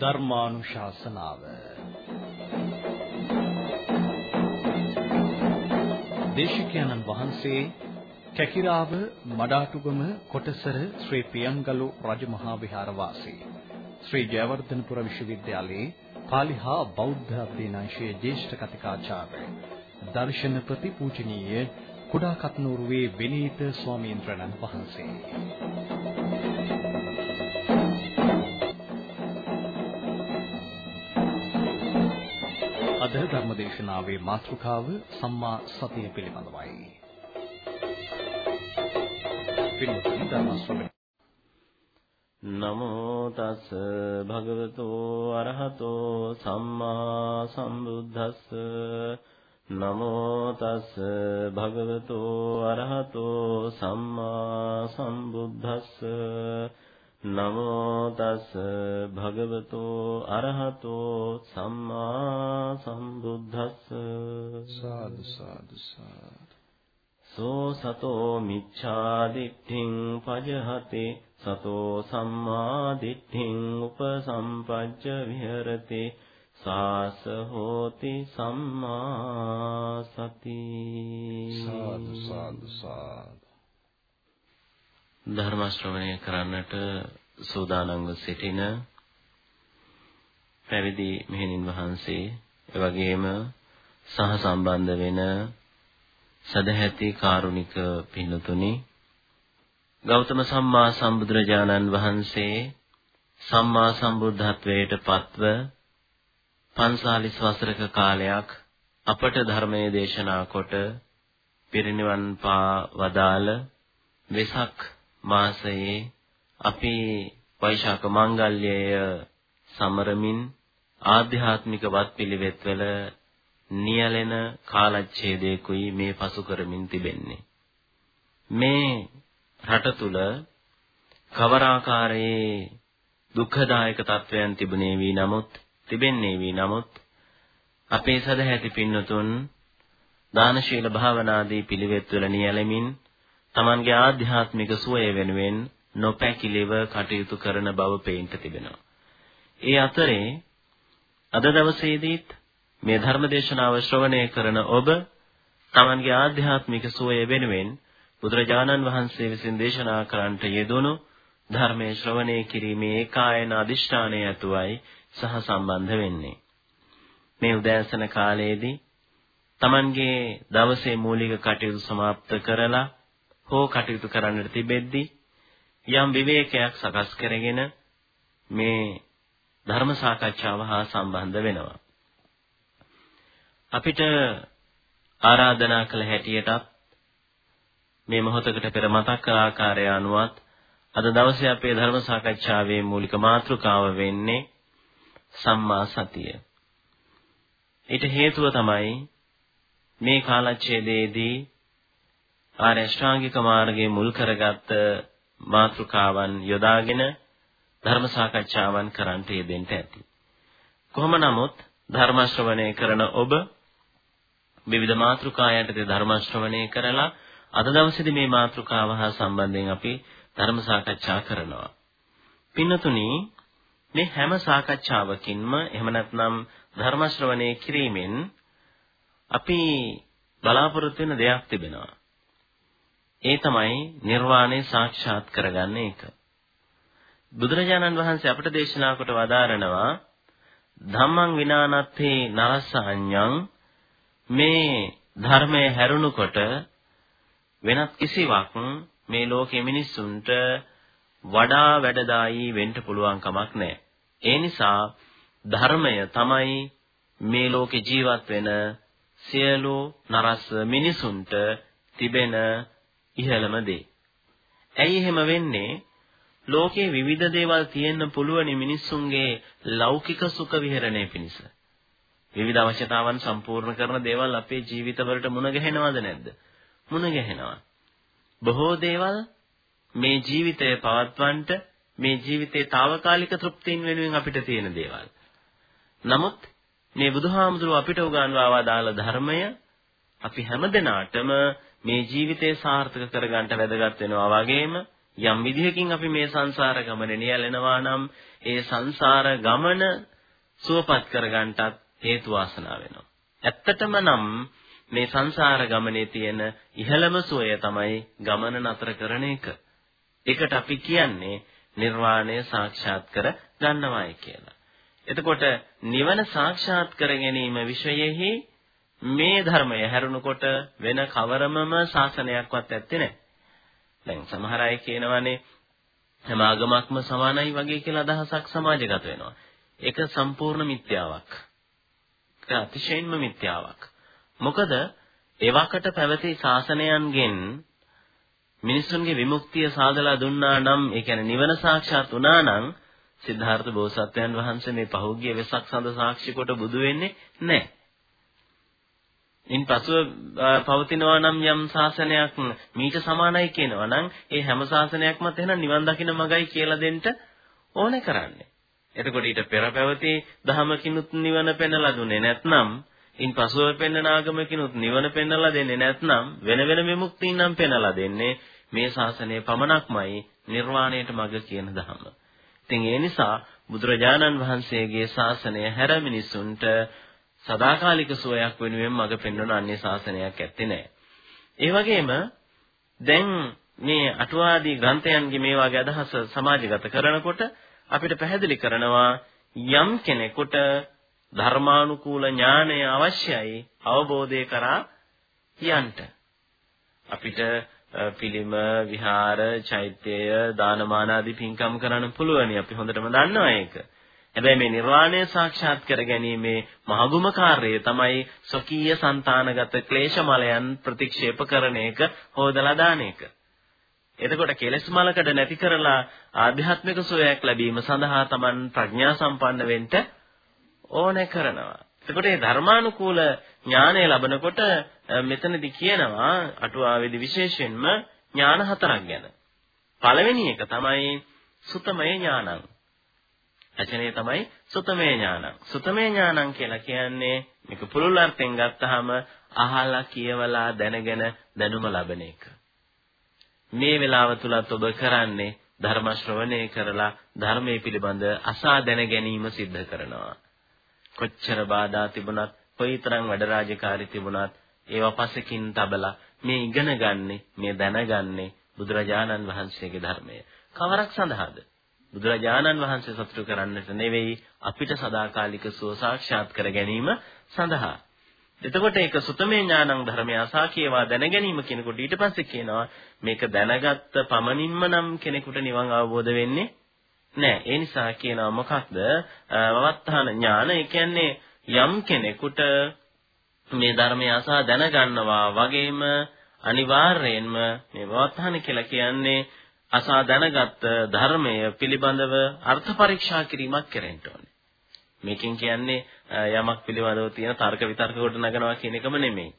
ධර්මානුශාසනාව. දේශිකානන් වහන්සේ කැකිරාව මඩාටුගම කොටසර ශ්‍රී පියංගලු රජමහා විහාරවාසී ශ්‍රී ජයවර්ධනපුර විශ්වවිද්‍යාලයේ පාලි හා බෞද්ධ අධ්‍යනාංශයේ ජ්‍යෙෂ්ඨ කතිකාචාර්ය දර්ශනපති පූජනීය කුඩා කත්නෝරුවේ විනීත ස්වාමීන් වහන්සේ. අද ධර්මදේශනාවේ මාතෘකාව සම්මා සතිය පිළිබඳවයි. පින්වත්නි ධර්ම ශ්‍රවණය නමෝ තස් භගවතෝ අරහතෝ සම්මා සම්බුද්දස්ස නමෝ තස් භගවතෝ අරහතෝ සම්මා සම්බුද්දස්ස නමෝ තස් භගවතෝ අරහතෝ සම්මා සම්බුද්දස්ස සාදු සාදු සාදු සෝ සතෝ මිච්ඡා දිට්ඨින් පජහති සතෝ සම්මා දිට්ඨින් උපසම්පජ්ජ විහෙරති සාස හෝති සම්මා සති සාදු සාදු සාදු ධර්ම ශ්‍රවණය කරන්නට සූදානම්ව සිටින පැවිදි මෙහෙණින් වහන්සේ එවැගේම සහ සම්බන්ධ වෙන සදැහැති කාරුණික පින්තුනි ගෞතම සම්මා සම්බුදුරජාණන් වහන්සේ සම්මා සම්බුද්ධත්වයට පත්ව 45 වසරක කාලයක් අපට ධර්මයේ දේශනා කොට පිරිනිවන් පා වදාළ වෙසක් මාසයේ අපි වෛශාඛ මංගල්‍යය සමරමින් ආධ්‍යාත්මික වත්පිළිවෙත්වල නියැලෙන කාලච්ඡේදයකුයි මේ පසු කරමින් තිබෙන්නේ. මේ රට තුල කවර ආකාරයේ දුක්ඛදායක තත්වයන් තිබුණේ වී නමුත් තිබෙන්නේ වී නමුත් අපේ සදහැති පින්නතුන් දානශීල භාවනාදී පිළිවෙත් වල නියැලෙමින් Tamanගේ ආධ්‍යාත්මික සුවය වෙනුවෙන් නොපැකිලිව කටයුතු කරන බව පේන්න තිබෙනවා. ඒ අතරේ අද දවසේදීත් මේ ධර්මදේශනාව ශ්‍රවණය කරන ඔබ Tamanගේ ආධ්‍යාත්මික සුවය වෙනුවෙන් බුදුරජාණන් වහන්සේ විසින් දේශනා කරන්නට යෙදුණු ධර්මයේ ශ්‍රවණය කිරීමේ ඒකායන අදිෂ්ඨානය ඇතුවයි සහ සම්බන්ධ වෙන්නේ. මේ උදෑසන කාලයේදී Tamanගේ දවසේ මූලික කටයුතු સમાપ્ત කරලා හෝ කටයුතු කරන්නට තිබෙද්දී යම් විවේකයක් සකස් කරගෙන මේ ධර්ම සාකච්ඡාව හා සම්බන්ධ වෙනවා. අපිට ආරාධනා කළ හැටියටත් මේ මොහොතකට පෙර මතක් කළ ආකාරය අනුවත් අද දවසේ අපේ ධර්ම සාකච්ඡාවේ මූලික මාතෘකාව වෙන්නේ සම්මා සතිය. ඊට හේතුව තමයි මේ කාලච්ඡේදයේදී ආර්ය ශ්‍රාංගික මාර්ගයේ මුල් කරගත් මාතෘකාවන් යොදාගෙන ධර්ම සාකච්ඡාවන් කරන්නට යෙදෙන්න ඇති. කොහොම නමුත් ධර්ම ශ්‍රවණය කරන ඔබ විවිධ මාතෘකා යටතේ ධර්ම ශ්‍රවණය කරලා අද දවසේදී මේ මාතෘකාව හා සම්බන්ධයෙන් අපි ධර්ම සාකච්ඡා කරනවා. පින්නතුනි මේ හැම සාකච්ඡාවකින්ම එහෙම නැත්නම් ධර්ම ශ්‍රවණය කිරීමෙන් අපි බලාපොරොත්තු වෙන දෙයක් තිබෙනවා. ඒ තමයි නිර්වාණය සාක්ෂාත් කරගන්න එක. බුදුරජාණන් වහන්සේ අපට දේශනා කොට වදාරනවා ධම්මං විනානත්තේ නරස්ස අඤ්ඤං මේ ධර්මයේ හැරුණුකොට වෙනත් කිසිවක් මේ ලෝකයේ මිනිස්සුන්ට වඩා වැඩදායී වෙන්න පුළුවන් කමක් නැහැ. ඒ නිසා ධර්මය තමයි මේ ලෝකේ ජීවත් වෙන සියලු නරස් මිනිසුන්ට තිබෙන ඉහළම දේ. ඇයි එහෙම වෙන්නේ? ලෝකේ විවිධ දේවල් තියෙන්න පුළුවන් මිනිස්සුන්ගේ ලෞකික සුඛ විහරණය පිණිස. විවිධ අවශ්‍යතාවන් සම්පූර්ණ කරන දේවල් අපේ ජීවිතවලට මුණ ගැහෙනවද නැද්ද? මුණ ගැහෙනවා. බොහෝ දේවල් මේ ජීවිතය පවත්වන්නට මේ ජීවිතේ తాවකාලික තෘප්තියින් වෙනුවෙන් අපිට තියෙන දේවල්. නමුත් මේ බුදුහාමුදුරුව අපිට උගන්වා වදාළ ධර්මය අපි හැමදෙනාටම මේ ජීවිතේ සාර්ථක කරගන්න වැදගත් වෙනවා වගේම යම් විදිහකින් අපි මේ සංසාර ගමනේ නියැලෙනවා නම් ඒ සංසාර ගමන සුවපත් කරගන්නටත් හේතු වාසනා වෙනවා. ඇත්තටම නම් මේ සංසාර ගමනේ තියෙන ඉහළම සුවය තමයි ගමන නතර කරන එක. ඒකට අපි කියන්නේ නිර්වාණය සාක්ෂාත් කර ගන්නවායි කියලා. එතකොට නිවන සාක්ෂාත් කර ගැනීම විශ්වයෙහි මේ ධර්මය හැරුණකොට වෙන කවරමම ශාසනයක්වත් ඇත්තේ නැහැ. දැන් සමහර අය කියනවානේ හැම ආගමක්ම සමානයි වගේ කියලා අදහසක් සමාජගත වෙනවා. ඒක සම්පූර්ණ මිත්‍යාවක්. ඒක අතිශයින්ම මිත්‍යාවක්. මොකද එවකට පැවති ශාසනයන්ගෙන් මිනිසුන්ගේ විමුක්තිය සාදලා දුන්නා නම් ඒ කියන්නේ නිවන සාක්ෂාත් වුණා නම් සිද්ධාර්ථ බෝසත්යන් වහන්සේ මේ පහුගිය වෙසක් සඳ සාක්ෂි කොට බුදු වෙන්නේ නැහැ. ඉන් පසුව පවතිනවා නම් යම් ශාසනයක් මීට සමානයි කියනවා නම් ඒ හැම ශාසනයක්මත් එහෙනම් නිවන් දකින්න මගයි කියලා දෙන්න ඕනේ කරන්නේ. එතකොට ඊට පෙර පැවති දහමකිනුත් නිවන පෙන්වලා දුන්නේ නැත්නම් ඉන් පසුව පෙන්වන ආගමකිනුත් නිවන පෙන්වලා දෙන්නේ නැත්නම් වෙන වෙන විමුක්තිය නම් පෙන්වලා දෙන්නේ මේ ශාසනය පමණක්මයි නිර්වාණයට මඟ කියන ධහම. ඉතින් ඒ නිසා බුදුරජාණන් වහන්සේගේ ශාසනය හැර මිනිසුන්ට සදාකාලික සුවයක් වෙනුවෙන් මඟ පෙන්වන අන්‍ය ශාසනයක් ඇත්තේ නැහැ. ඒ වගේම දැන් මේ අටුවාදී ග්‍රන්ථයන්ගේ මේ වගේ අදහස සමාජගත කරනකොට අපිට පැහැදිලි කරනවා යම් කෙනෙකුට ධර්මානුකූල ඥානය අවශ්‍යයි අවබෝධය කරා යන්න. අපිට පිළිම විහාර චෛත්‍යය දානමාන ආදී පින්කම් කරන්න පුළුවනි අපි හොඳටම දන්නවා ඒක. හැබැයි මේ නිර්වාණය සාක්ෂාත් කරගැනීමේ මහගුම කාර්යය තමයි සොකීය సంతానගත ක්ලේශ මලයන් ප්‍රතික්ෂේප කරන එක හොදලා දාන එක. එතකොට කෙලෙස් මලකඩ නැති කරලා ආධ්‍යාත්මික සෝයක් ලැබීම සඳහා Taman ප්‍රඥා සම්පන්න වෙන්න ඕනේ කරනවා. එතකොට මේ ධර්මානුකූල ඥානය ලැබනකොට මෙතනදී කියනවා අටුවාවේදී විශේෂයෙන්ම ඥාන හතරක් ගැන. පළවෙනි එක තමයි සුතමය ඥානං. වචනේ තමයි සුතමේ ඥානං. සුතමේ ඥානං කියලා කියන්නේ මේක පුළුල් අර්ථයෙන් ගත්තාම අහලා කියවලා දැනගෙන දැනුම ලබන එක. මේ වෙලාව තුලත් ඔබ කරන්නේ ධර්ම ශ්‍රවණය කරලා ධර්මයේ පිළිබඳ අසා දැන ගැනීම සිද්ධ කරනවා. කොච්චර බාධා තිබුණත්, කොයිතරම් වැඩ රාජකාරී තිබුණත් ඒවා පසකින් තබලා මේ ඉගෙන ගන්නෙ, මේ දැනගන්නේ බුදුරජාණන් වහන්සේගේ ධර්මය. කවරක් සඳහාද? බුදුරජාණන් වහන්සේ සතුටු කරන්නට නෙවෙයි අපිට සදාකාලික සුව සාක්ෂාත් කර ගැනීම සඳහා. එතකොට ඒක සුතමේ ඥානං ධර්මය අසා කියවා දැන ගැනීම කෙනෙකුට ඊට පස්සේ කියනවා මේක දැනගත්ත පමණින්ම නම් කෙනෙකුට නිවන් අවබෝධ වෙන්නේ නැහැ. ඒ නිසා කියනවා මොකක්ද? වවත්තාන ඥාන. ඒ කියන්නේ යම් කෙනෙකුට මේ ධර්මය අසා දැනගන්නවා වගේම අනිවාර්යයෙන්ම මේ වවත්තාන කියලා කියන්නේ අසා දැනගත් ධර්මය පිළිබඳව අර්ථ පරීක්ෂා කිරීමක් කරන්න ඕනේ. මේකෙන් කියන්නේ යමක් පිළිබඳව තියෙන තර්ක විතර්ක කොට නගනවා කියන එකම නෙමෙයි.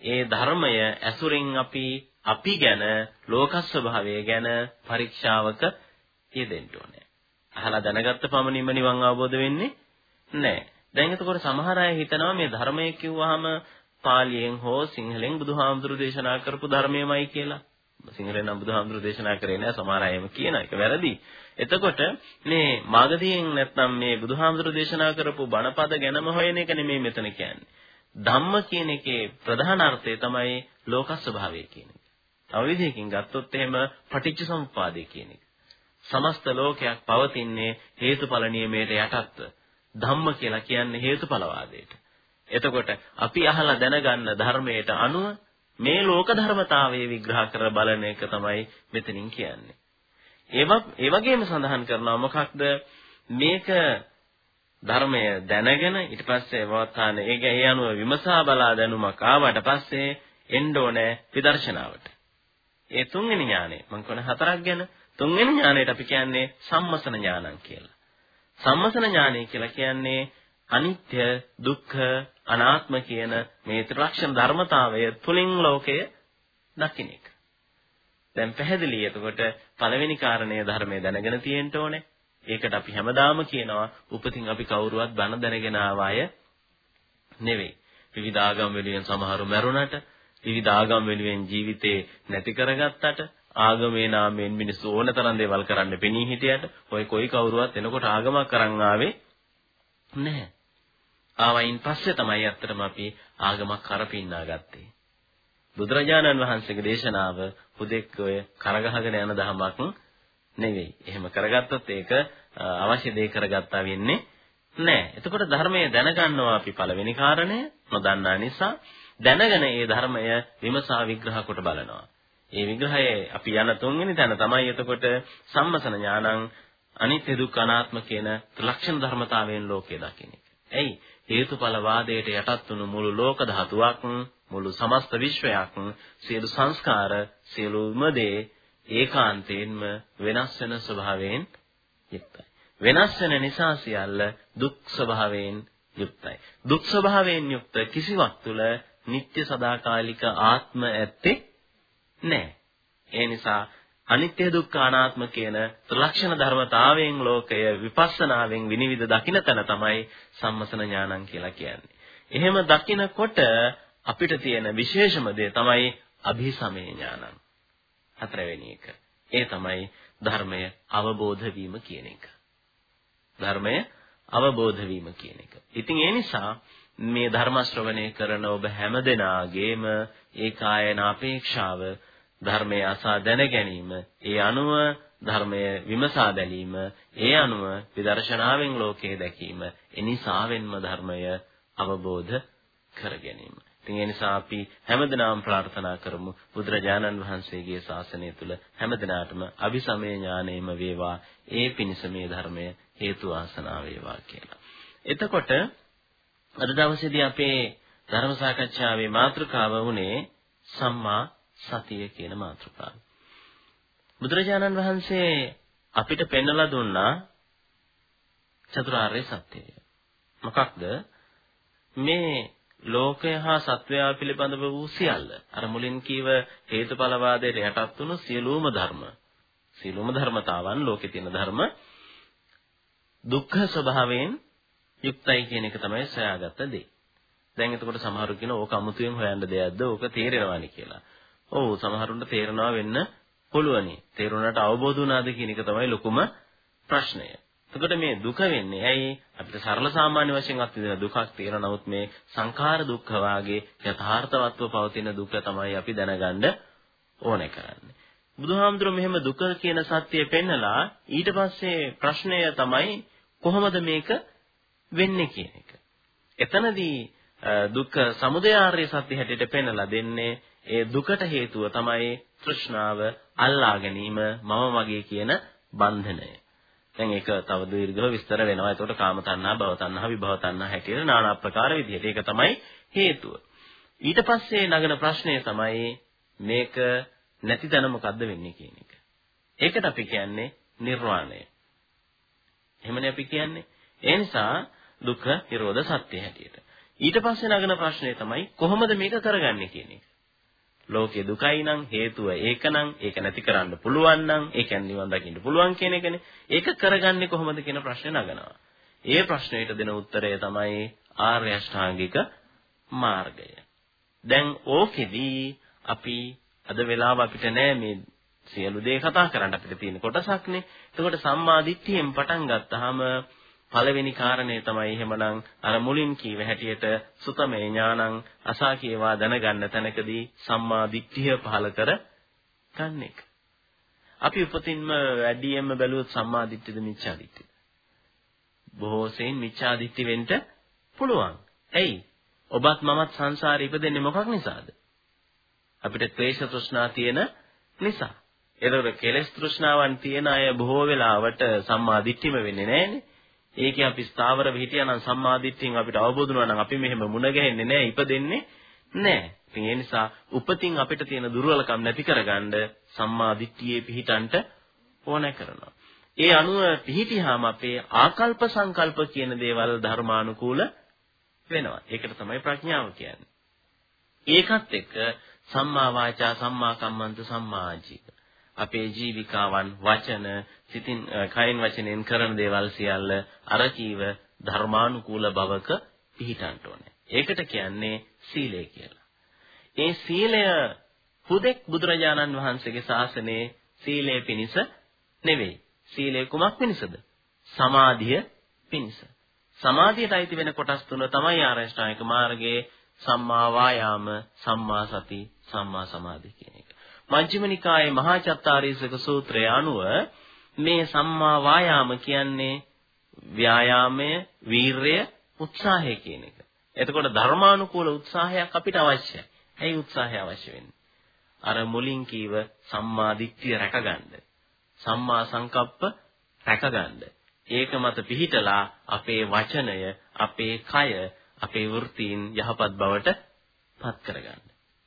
ඒ ධර්මය ඇසුරින් අපි අපි ගැන ලෝක ස්වභාවය ගැන පරීක්ෂාවක යෙදෙන්න ඕනේ. අහලා දැනගත්ත පමණින්ම නිවන් අවබෝධ වෙන්නේ නැහැ. දැන් එතකොට සමහර අය හිතනවා මේ ධර්මය කිව්වහම පාලියෙන් හෝ සිංහලෙන් බුදුහාමුදුරු දේශනා කරපු ධර්මයමයි කියලා. සිංහලෙන් නම් බුදුහාමුදුරු දේශනා කරේ නෑ සමහර අයම කියන එක වැරදි. එතකොට මේ මාගදීයෙන් නැත්නම් මේ බුදුහාමුදුරු දේශනා කරපු බණපද ගැනම හොයන එක නෙමෙයි මෙතන කියන්නේ. ධම්ම කියන එකේ ප්‍රධාන අර්ථය තමයි ලෝක ස්වභාවය කියන එක. තව විදිහකින් ගත්තොත් එහෙම පටිච්ච සමුප්පාදය කියන එක. සමස්ත ලෝකයක් පවතින්නේ හේතුඵල නියමයට යටත්ව. ධම්ම කියලා කියන්නේ හේතුඵලවාදයට. එතකොට අපි අහලා දැනගන්න ධර්මයට අනුව මේ ලෝක ධර්මතාවය විග්‍රහ කර බලන එක තමයි මෙතනින් කියන්නේ. ඒවත් ඒ වගේම සඳහන් කරනවා මොකක්ද මේක ධර්මය දැනගෙන ඊට පස්සේ වවත්තාන ඒක ඒ අනුව විමසා බලා දැනුමක් ආවට පස්සේ එන්න ඕනේ විදර්ශනාවට. ඒ තුන්වෙනි ඥානෙ මම කියන හතරක් ගැන තුන්වෙනි ඥානෙට අපි කියන්නේ සම්මසන ඥානං කියලා. සම්මසන ඥානය කියලා කියන්නේ අනිත්‍ය දුක්ඛ අනාත්ම කියන මේ ත්‍රිලක්ෂණ ධර්මතාවය තුලින් ලෝකය දකින්න එක. දැන් පැහැදිලි එතකොට පළවෙනි කාරණය ධර්මයේ දැනගෙන තියෙන්න ඕනේ. ඒකට අපි හැමදාම කියනවා උපතින් අපි කවුරුවත් බණ දැනගෙන ආවාය නෙවෙයි. විවිධ ආගම් වලින් සමහරු මැරුණට, විවිධ ආගම් වලින් ජීවිතේ නැති කරගත්තට ආගමේ නාමයෙන් මිනිස්සු ඕන තරම් දේවල් කරන්න පෙනී හිටියට ඔය කොයි කවුරුවත් එනකොට ආගමක් කරන් ආවේ නැහැ. ආවයින් පස්සේ තමයි අත්‍තරම අපි ආගමක් කරපින්නා ගත්තේ. බුදුරජාණන් වහන්සේගේ දේශනාව හුදෙක් ඔය කරගහගෙන යන දහමක් නෙවෙයි. එහෙම කරගත්තොත් ඒක අවශ්‍ය දේ කරගත්තා වෙන්නේ නැහැ. එතකොට ධර්මයේ දැනගන්නවා අපි පළවෙනි කාරණය නොදන්නා නිසා දැනගෙන ඒ ධර්මය විමසා විග්‍රහ කොට බලනවා. ඒ විග්‍රහයේ අපි යන තුන්වෙනි තැන තමයි එතකොට සම්මසන ඥානං අනිත්‍ය දුක්ඛ අනාත්ම කියන ලක්ෂණ ධර්මතාවයෙන් ලෝකය දකින්න. එයි හේතුඵල වාදයට යටත් වුණු මුළු ලෝක ධාතුවක් මුළු සමස්ත විශ්වයක් සියලු සංස්කාර සියලුම දේ ඒකාන්තයෙන්ම වෙනස් වෙන ස්වභාවයෙන් යුක්තයි. වෙනස් වෙන නිසා සියල්ල දුක් ස්වභාවයෙන් යුක්තයි. දුක් ස්වභාවයෙන් යුක්ත කිසිවක් තුල නিত্য සදාකාලික ආත්ම ඇත්තේ නැහැ. ඒ නිසා අනිත්‍ය දුක්ඛ අනාත්ම කියන ත්‍රිලක්ෂණ ධර්මතාවයෙන් ලෝකය විපස්සනාවෙන් විනිවිද දකින්න තැන තමයි සම්මසන ඥානං කියලා කියන්නේ. එහෙම දකිනකොට අපිට තියෙන විශේෂම දේ තමයි අභිසමේ ඥානං. හතරවෙනි එක. ඒ තමයි ධර්මය අවබෝධ වීම කියන එක. ධර්මය අවබෝධ වීම කියන එක. ඉතින් ඒ නිසා මේ ධර්ම ශ්‍රවණය කරන ඔබ හැමදෙනාගේම ඒකායන අපේක්ෂාව ධර්මය අසා දැන ගැනීම, ඒ අනුව ධර්මය විමසා බැලීම, ඒ අනුව විදර්ශනාවෙන් ලෝකය දැකීම, එනිසාවෙන්ම ධර්මය අවබෝධ කර ගැනීම. ඉතින් ඒ නිසා අපි හැමදෙනාම ප්‍රාර්ථනා කරමු බුදුරජාණන් වහන්සේගේ ශාසනය තුල හැමදෙනාටම අபிසමය ඥානෙම වේවා ඒ පිණිස මේ ධර්මය හේතු ආසනාව වේවා කියලා. එතකොට අද දවසේදී අපේ ධර්ම සාකච්ඡාවේ මාතෘකාව වුණේ සම්මා සතිය කියන මාතෘකාව. බුදුරජාණන් වහන්සේ අපිට පෙන්වලා දුන්නා චතුරාර්ය සත්‍යය. මොකක්ද? මේ ලෝකය හා සත්වයා පිළිබඳව වූ සියල්ල. අර මුලින් කීව හේතුඵල වාදයට යටත් වුණු සියලුම ධර්ම. සියලුම ධර්මතාවන් ලෝකේ තියෙන ධර්ම දුක්ඛ ස්වභාවයෙන් යුක්තයි කියන එක තමයි සොයාගත්ත දේ. දැන් එතකොට සමහරු කියන ඕක අමුතුවෙන් හොයන්න දෙයක්ද? ඕක තේරෙනවානි කියලා. ඔව් සමහරුන්ට තේරෙනවා වෙන්න පුළුවනි. තේරුණාට අවබෝධ වුණාද කියන එක තමයි ලොකුම ප්‍රශ්නය. එතකොට මේ දුක වෙන්නේ ඇයි අපිට සරල සාමාන්‍ය වශයෙන් අත්විඳින දුකක් තියෙනවා නමුත් මේ සංඛාර දුක්ඛ වාගේ යථාර්ථවත්ව පවතින දුක තමයි අපි දැනගන්න ඕනේ කරන්නේ. බුදුහාමුදුරුවෝ මෙහෙම දුක කියන සත්‍යය පෙන්නලා ඊට පස්සේ ප්‍රශ්නය තමයි කොහොමද මේක වෙන්නේ කියන එක. එතනදී දුක්ඛ සමුදය ආර්ය සත්‍ය හැටියට පෙන්නලා දෙන්නේ ඒ දුකට හේතුව තමයි තෘෂ්ණාව අල්ලා ගැනීම මම මගේ කියන බන්ධනය. දැන් ඒක තව දීර්ඝව විස්තර වෙනවා. එතකොට කාම තණ්හා, භව තණ්හා, විභව තණ්හා හැටියට নানা ආකාර විදිහට. ඒක තමයි හේතුව. ඊට පස්සේ නගන ප්‍රශ්නය තමයි මේක නැති තැන මොකද්ද වෙන්නේ කියන එක. ඒකට අපි කියන්නේ නිර්වාණය. එහෙමනේ අපි කියන්නේ. ඒ නිසා දුක්ඛ නිරෝධ සත්‍ය හැටියට. ඊට පස්සේ නගන ප්‍රශ්නය තමයි කොහොමද මේක කරගන්නේ කියන එක. ලෝකේ දුකයි නම් හේතුව ඒකනම් ඒක නැති කරන්න පුළුවන් නම් ඒ කියන්නේ නිවන් දකින්න පුළුවන් කියන එකනේ. ඒක කරගන්නේ කොහොමද කියන ප්‍රශ්නේ නගනවා. ඒ ප්‍රශ්නෙට දෙන උත්තරය තමයි ආර්ය අෂ්ටාංගික මාර්ගය. දැන් ඕකෙදී අපි අද වෙලාව අපිට නෑ මේ සියලු දේ කතා කරන්න අපිට තියෙන කොටසක්නේ. එතකොට සම්මා දිට්ඨියෙන් පටන් ගත්තාම පළවෙනි කාරණේ තමයි එහෙමනම් අර මුලින් කීව හැටියට සුතමේ ඥානං අසා කියවා දැනගන්න තැනකදී සම්මා දිට්ඨිය පහල කර ගන්න එක. අපි උපතින්ම වැඩියෙන්ම බැලුවොත් සම්මා දිට්ඨියද මිච්ඡා දිට්ඨියද? බොහෝ සෙයින් මිච්ඡා දිට්ඨි වෙන්න පුළුවන්. ඇයි? ඔබත් මමත් සංසාරේ ඉපදෙන්නේ මොකක් නිසාද? අපිට ක්ලේශ තෘෂ්ණා තියෙන නිසා. ඒතකොට කෙලෙස් තෘෂ්ණාවන් තියෙන අය බොහෝ වෙලාවට සම්මා දිට්ඨිම වෙන්නේ නැහනේ. ඒකේ අපි ස්ථාවරව හිටියානම් සම්මාදිට්ඨියෙන් අපිට අවබෝධ වුණා නම් අපි මෙහෙම මුණ ගැහෙන්නේ නැහැ, ඉපදෙන්නේ නැහැ. ඉතින් ඒ නිසා උපතින් අපිට තියෙන දුර්වලකම් නැති කරගන්න සම්මාදිට්ඨියේ පිහිටන්ට ඕන කරනවා. ඒ අනුව පිහිටියාම අපේ ආකල්ප සංකල්ප කියන දේවල් ධර්මානුකූල වෙනවා. ඒකට තමයි ප්‍රඥාව කියන්නේ. ඒකත් එක්ක සම්මා වාචා සම්මා කම්මන්ත සම්මා ආජීව අපේ ජීවිකාවන් වචන සිතින් කයින් වචනෙන් කරන දේවල් සියල්ල අර කීව ධර්මානුකූල බවක පිහිටන්න ඕනේ. ඒකට කියන්නේ සීලය කියලා. ඒ සීලය හුදෙක් බුදුරජාණන් වහන්සේගේ ශාසනයේ සීලය පිණිස නෙවෙයි. සීලය කුමක් පිණිසද? සමාධිය පිණිස. සමාධියට අයිති වෙන කොටස් තුන තමයි ආරෂ්ඨායක මාර්ගයේ සම්මා වායාම, සම්මා සති, සම්මා සමාධි කියන එක. මජ්ක්‍ධිම නිකායේ මහා චත්තාරීසක සූත්‍රය අනුව මේ සම්මා වායාම කියන්නේ ව්‍යායාමය, වීරය, උත්සාහය කියන එක. එතකොට ධර්මානුකූල උත්සාහයක් අපිට අවශ්‍යයි. ඇයි උත්සාහය අවශ්‍ය වෙන්නේ? අර මුලින් කීව සම්මා දිට්ඨිය රැකගන්න. සම්මා සංකප්ප රැකගන්න. ඒක මත පිහිටලා අපේ වචනය, අපේ කය, අපේ වෘත්තීන් යහපත් බවට පත් කරගන්න.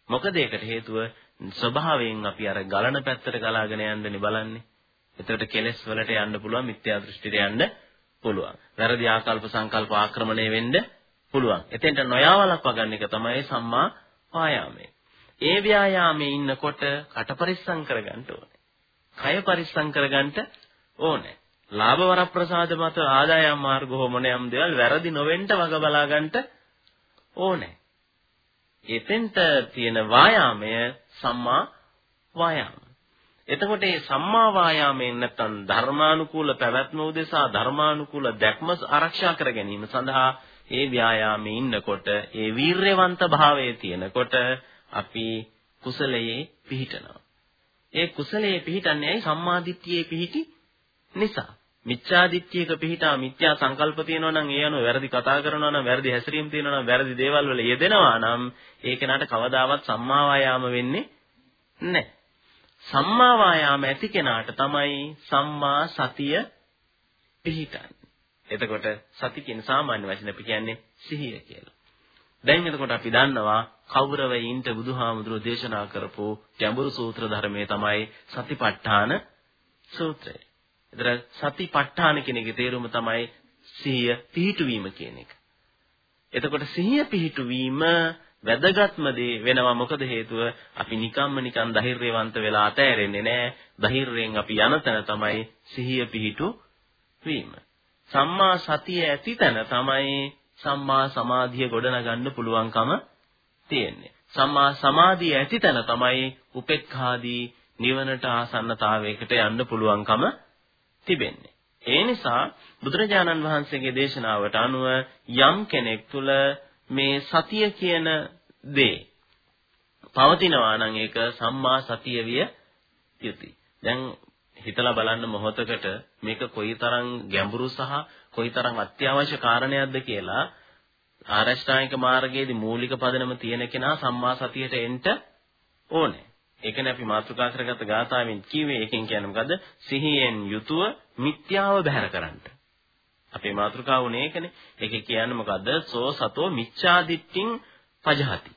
මොකද ඒකට හේතුව ස්වභාවයෙන් අපි අර ගලන පැත්තට ගලාගෙන යන්නනේ බලන්නේ. එතකොට කෙලෙස් වලට යන්න පුළුවන්, මිත්‍යා දෘෂ්ටියට යන්න පුළුවන්. වැරදි ආකල්ප සංකල්ප ආක්‍රමණය වෙන්න පුළුවන්. එතෙන්ට නොයාවලක් වගන්න එක තමයි සම්මා වායාමය. ඒ ව්‍යායාමයේ ඉන්නකොට කට පරිස්සම් කරගන්න ඕනේ. කය පරිස්සම් කරගන්න ඕනේ. ලාභ වරප්‍රසාද මත ආදායම් මාර්ග හෝ මොනියම් දේවල් වැරදි නොවෙන්න වග බලා ගන්නට ඕනේ. එතෙන්ට තියෙන වායාමය සම්මා වායාම. එතකොට මේ සම්මා වායාමයෙන් නැත්තම් ධර්මානුකූල පැවැත්ම උදෙසා ධර්මානුකූල දැක්ම ආරක්ෂා කර ගැනීම සඳහා ඒ ව්‍යායාමයේ ඉන්නකොට ඒ වීරයවන්ත භාවයේ තියෙනකොට අපි කුසලයේ පිහිටනවා. ඒ කුසලයේ පිහිටන්නේ ඇයි සම්මාදිට්ඨියේ පිහිටි නිසා. මිච්ඡා දිට්ඨියක පිහිටා මිත්‍යා සංකල්ප තියෙනවා නම් ඒ අනුව වැරදි කතා කරනවා නම් වැරදි හැසිරීම් තියෙනවා නම් වැරදි දේවල් වල යෙදෙනවා නම් ඒ කෙනාට කවදාවත් සම්මා වායාම වෙන්නේ නැහැ. සම්මා වායාම ඇති කෙනාට තමයි සම්මා සතිය පිහිටන්නේ. එතකොට සති කියන සාමාන්‍ය වචන අපි කියන්නේ සිහිය කියලා. දැන් එතකොට අපි දන්නවා කෞරවයින්ට බුදුහාමුදුරෝ දේශනා කරපු ගැඹුරු සූත්‍ර ධර්මයේ තමයි සතිපට්ඨාන සූත්‍රය. ඒතර සතිපට්ඨාන කියන එකේ තේරුම තමයි සිහිය පිහිටුවීම කියන එක. එතකොට සිහිය පිහිටුවීම වැදගත්ම දේ වෙනවා මොකද හේතුව අපි නිකම්ම නිකන් ධෛර්යවන්ත වෙලා අතෑරෙන්නේ නැහැ. ධෛර්යයෙන් අපි යන තැන තමයි සිහිය පිහිටු වීම. සම්මා සතිය ඇති තැන තමයි සම්මා සමාධිය ගොඩනගන්න පුළුවන්කම තියෙන්නේ. සම්මා සමාධිය ඇති තැන තමයි උපේක්ඛාදී නිවනට ආසන්නතාවයකට යන්න පුළුවන්කම තිබෙන්නේ. ඒ නිසා බුදුරජාණන් වහන්සේගේ දේශනාවට අනුව යම් කෙනෙක් තුල මේ සතිය කියන දේ පවතිනවා නම් ඒක සම්මා සතිය විය යුතුයි. දැන් හිතලා බලන්න මොහොතකට මේක කොයිතරම් ගැඹුරු සහ කොයිතරම් අත්‍යවශ්‍ය කාරණයක්ද කියලා ආරෂ්ඨායක මාර්ගයේදී මූලික පදනම තියෙන කෙනා සම්මා සතියට එන්න ඕනේ. ඒකනේ අපි මාතෘකා කරගත්ත ගාථාවෙන් කිව්වේ ඒකෙන් කියන්නේ මොකද්ද? සිහියෙන් යුතුව මිත්‍යාව බැහැර කරන්න. අපේ මාතෘකාව උනේ ඒකනේ. ඒකේ කියන්නේ මොකද්ද? සෝ සතෝ මිච්ඡාදිට්ඨින් පජහති.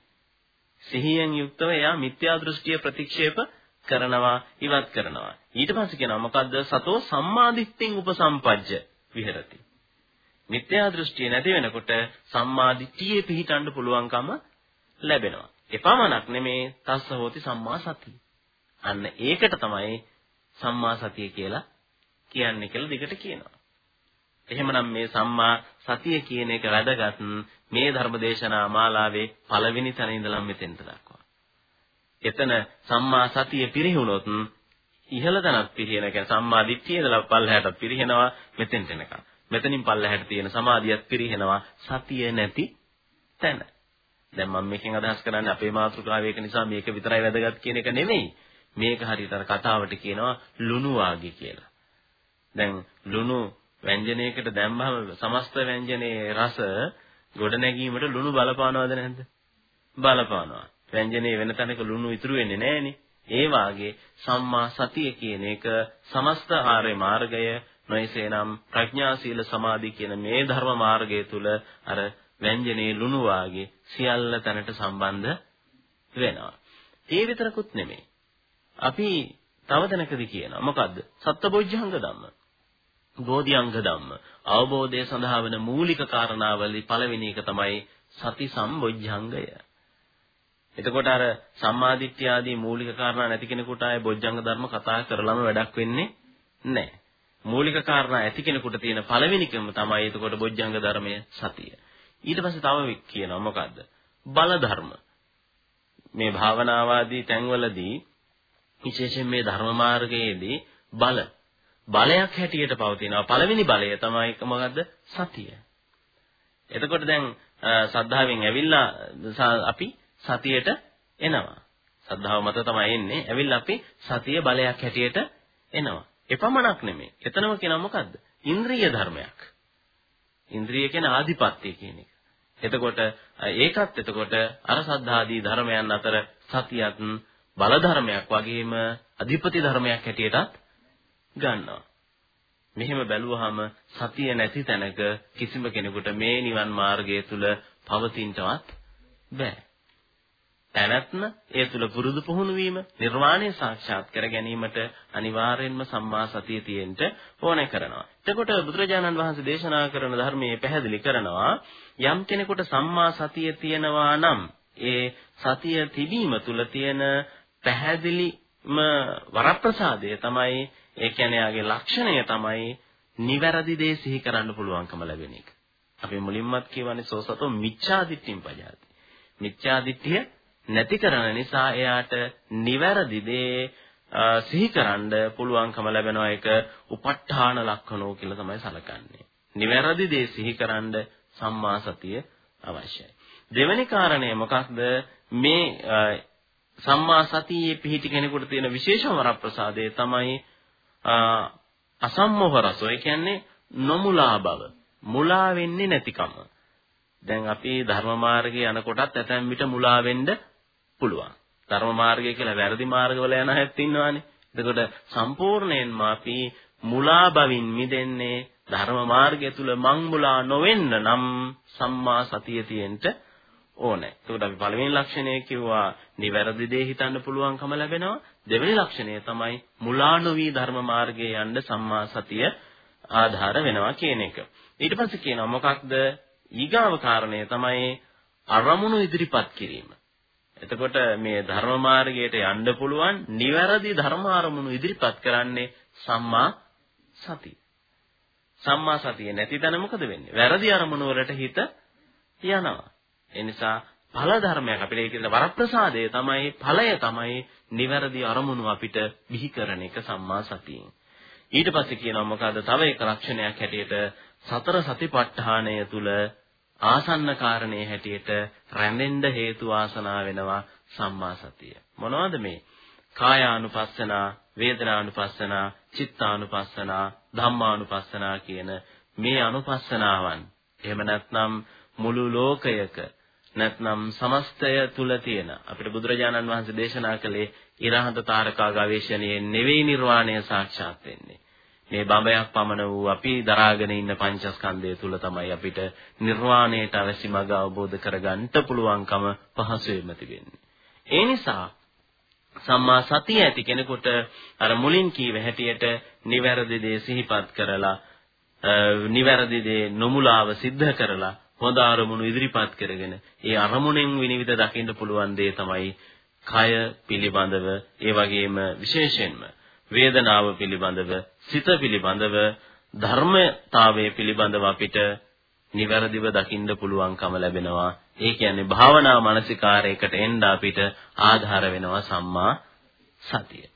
සිහියෙන් යුක්තව එයා මිත්‍යා දෘෂ්ටිය ප්‍රතික්ෂේප කරනවා, ඉවත් කරනවා. ඊට පස්සේ කියනවා මොකද්ද? සතෝ සම්මාදිට්ඨින් උපසම්පජ්ජ විහෙරති. මිත්‍යා දෘෂ්ටිය නැති වෙනකොට සම්මාදිට්ඨියේ පිහිටන්න පුළුවන්කම ලැබෙනවා. එපමණක් නෙමේ තස්ස හෝති සම්මා සතිය. අන්න ඒකට තමයි සම්මා සතිය කියලා කියන්නේ කියලා දිගට කියනවා. එහෙමනම් මේ සම්මා සතිය කියන එක වැදගත් මේ ධර්මදේශනා මාලාවේ පළවෙනි තැන ඉඳලා මෙතෙන්ට දක්වා. එතන සම්මා සතිය පිරිහුණොත් ඉහළ තැනක් පිරිහෙන කියන්නේ සම්මා දිට්ඨිය ඉඳලා පල්ලහැටත් පිරිහෙනවා මෙතෙන්ට එනකම්. මෙතනින් පල්ලහැට තියෙන සමාධියත් පිරිහෙනවා සතිය නැති තැන. දැන් මම මේකෙන් අදහස් කරන්නේ අපේ මාතෘකාව ඒක නිසා මේක විතරයි වැදගත් කියන එක නෙමෙයි. මේක හරියට අර කතාවට කියනවා ලුණු වාගේ කියලා. දැන් ලුණු ව්‍යංජනයකට දැම්මම සමස්ත ව්‍යංජනයේ රස ගොඩනැගීමට ලුණු බලපානවද නැද්ද? බලපානවා. ව්‍යංජනයේ වෙන තැනක ලුණු ඉතුරු වෙන්නේ නැහනේ. ඒ වාගේ සම්මා සතිය කියන එක සමස්ත ආර්ය මාර්ගය නොයසේනම් ප්‍රඥා සීල සමාධි කියන මේ ධර්ම මාර්ගය තුල අර ව්‍යංජනේ ලුණු වාගේ සියල්ල තැනට සම්බන්ධ වෙනවා. ඒ විතරකුත් නෙමෙයි. අපි තව තැනකදී කියනවා මොකද්ද? සත්බොජ්ජංග ධම්ම. බෝධිඅංග ධම්ම. අවබෝධය සඳහා වෙන මූලික කාරණාවලදී පළවෙනි එක තමයි සති සම්බොජ්ජංගය. එතකොට අර සම්මාදිට්ඨිය ආදී මූලික කාරණා නැති කෙනෙකුට ආයේ බොජ්ජංග ධර්ම කතා කරලම වැඩක් වෙන්නේ නැහැ. මූලික කාරණා ඇති කෙනෙකුට තියෙන පළවෙනිකම තමයි එතකොට බොජ්ජංග ධර්මය සතිය. ඊට පස්සේ තව කියනවා මොකද්ද? බල ධර්ම. මේ භාවනාවාදී තැන්වලදී විශේෂයෙන් මේ ධර්ම මාර්ගයේදී බල බලයක් හැටියට පවතිනවා. පළවෙනි බලය තමයි මොකද්ද? සතිය. එතකොට දැන් සද්ධාවෙන් ඇවිල්ලා අපි සතියට එනවා. සද්ධාව මත තමයි එන්නේ. ඇවිල්ලා අපි සතිය බලයක් හැටියට එනවා. එපමණක් නෙමෙයි. එතනම කියනවා මොකද්ද? ඉන්ද්‍රිය ධර්මයක්. ඉන්ද්‍රිය කියන ආධිපත්‍ය කියන එක. එතකොට ඒකත් එතකොට අර සද්ධාදී ධර්මයන් අතර සතියත් බල ධර්මයක් වගේම අධිපති ධර්මයක් හැටියටත් ගන්නවා. මෙහෙම බැලුවහම සතිය නැති තැනක කිසිම කෙනෙකුට මේ නිවන් මාර්ගය තුල පවතින්නවත් බෑ. පැවැත්ම ඒ තුල පුරුදු පුහුණු වීම නිර්වාණය සාක්ෂාත් කර ගැනීමට අනිවාර්යෙන්ම සම්මා සතිය තියෙන්න ඕනේ කරනවා. එතකොට බුදුරජාණන් වහන්සේ දේශනා කරන ධර්මයේ පැහැදිලි කරනවා යම් කෙනෙකුට සම්මා සතිය තියෙනවා නම් ඒ සතිය තිබීම තුල තියෙන පැහැදිලිම වරප්‍රසාදය තමයි ඒ කියන්නේ යාගේ ලක්ෂණය තමයි නිවැරදි දේ සිහි කරන්න පුළුවන්කම ලැබෙන එක. අපි මුලින්මත් කියවනේ සෝසතෝ මිච්ඡාදිට්ඨින් පජාති. මිච්ඡාදිට්ඨිය නැති කරන නිසා එයාට නිවැරදි දේ සිහිකරන්න පුළුවන්කම ලැබෙනවා ඒක උප ဋ ාණ ලක්ෂණෝ කියලා තමයි සලකන්නේ. නිවැරදි දේ සිහිකරන්න සම්මා සතිය අවශ්‍යයි. දෙවෙනි කාරණය මොකක්ද? මේ සම්මා සතියේ පිහිටි කෙනෙකුට තියෙන විශේෂම වරප්‍රසාදය තමයි අසම්මෝහ රසෝ. ඒ කියන්නේ නොමුලා බව. මුලා වෙන්නේ නැතිකම. දැන් අපි ධර්ම මාර්ගයේ යනකොටත් ඇතැම් විට මුලා වෙන්න පුළුවන්. ධර්ම මාර්ගය කියලා වැරදි මාර්ගවල යන අයත් ඉන්නවානේ. එතකොට සම්පූර්ණයෙන්ම අපි මුලා බවින් මිදෙන්නේ ධර්ම මාර්ගය තුල මං මුලා නොවෙන්න නම් සම්මා සතිය තියෙන්න ඕනේ. එතකොට අපි පළවෙනි ලක්ෂණය කිව්වා නිවැරදි දේ හිතන්න පුළුවන්කම ලැබෙනවා. දෙවෙනි ලක්ෂණය තමයි මුලා නොවි ධර්ම මාර්ගයේ යන්න සම්මා සතිය ආධාර වෙනවා කියන එක. ඊට පස්සේ කියනවා මොකක්ද? ඊගාව කාරණය තමයි අරමුණු ඉදිරිපත් කිරීම. එතකොට මේ ධර්ම මාර්ගයට යන්න පුළුවන් නිවැරදි ධර්ම අරමුණු ඉදිරිපත් කරන්නේ සම්මා සතිය. සම්මා සතිය නැති තැන මොකද වෙන්නේ? වැරදි අරමුණු වලට හිත යනවා. ඒ නිසා ඵල ධර්මයක් අපිට ඒ කියන වරප්‍රසාදය තමයි ඵලය තමයි නිවැරදි අරමුණු අපිට බිහි කරන එක සම්මා සතියෙන්. ඊට පස්සේ කියනවා මොකද්ද? තව එක ලක්ෂණයක් හැටියට සතර සතිපට්ඨානය තුල ආසන්න කාරණේ හැටියට රැඳෙන්න හේතු වාසනා වෙනවා සම්මා සතිය. මොනවද මේ? කායානුපස්සනා, වේදනානුපස්සනා, චිත්තානුපස්සනා, ධම්මානුපස්සනා කියන මේ අනුපස්සනාවන්. එහෙම නැත්නම් මුළු ලෝකයක නැත්නම් සමස්තය තුල තියෙන අපිට බුදුරජාණන් වහන්සේ දේශනා කළේ ඉරහඳ තාරකා ගවේෂණයේ නෙවෙයි නිර්වාණය සාක්ෂාත් වෙන්නේ. මේ බඹයක් පමණ වූ අපි දරාගෙන ඉන්න පංචස්කන්ධය තුල තමයි අපිට නිර්වාණයට අවශ්‍ය මඟ අවබෝධ කරගන්න පුළුවන්කම පහසුවෙන්ම තිබෙන්නේ. ඒ නිසා සම්මා සතිය ඇති කෙනෙකුට අර මුලින් කීව හැටියට නිවැරදි දේ සිහිපත් කරලා නිවැරදි දේ නොමුලාව සිද්ධ කරලා හොඳ අරමුණු ඉදිරිපත් කරගෙන ඒ අරමුණෙන් විනිවිද දකින්න පුළුවන් දේ තමයි කය පිළිබඳව ඒ වගේම විශේෂයෙන්ම වේදනාව පිළිබඳව සිත පිළිබඳව ධර්මතාවයේ පිළිබඳව අපිට නිවැරදිව දකින්න පුළුවන්කම ලැබෙනවා. ඒ කියන්නේ භාවනා මානසිකාරයකට එන්න අපිට ආධාර වෙනවා සම්මා සතිය.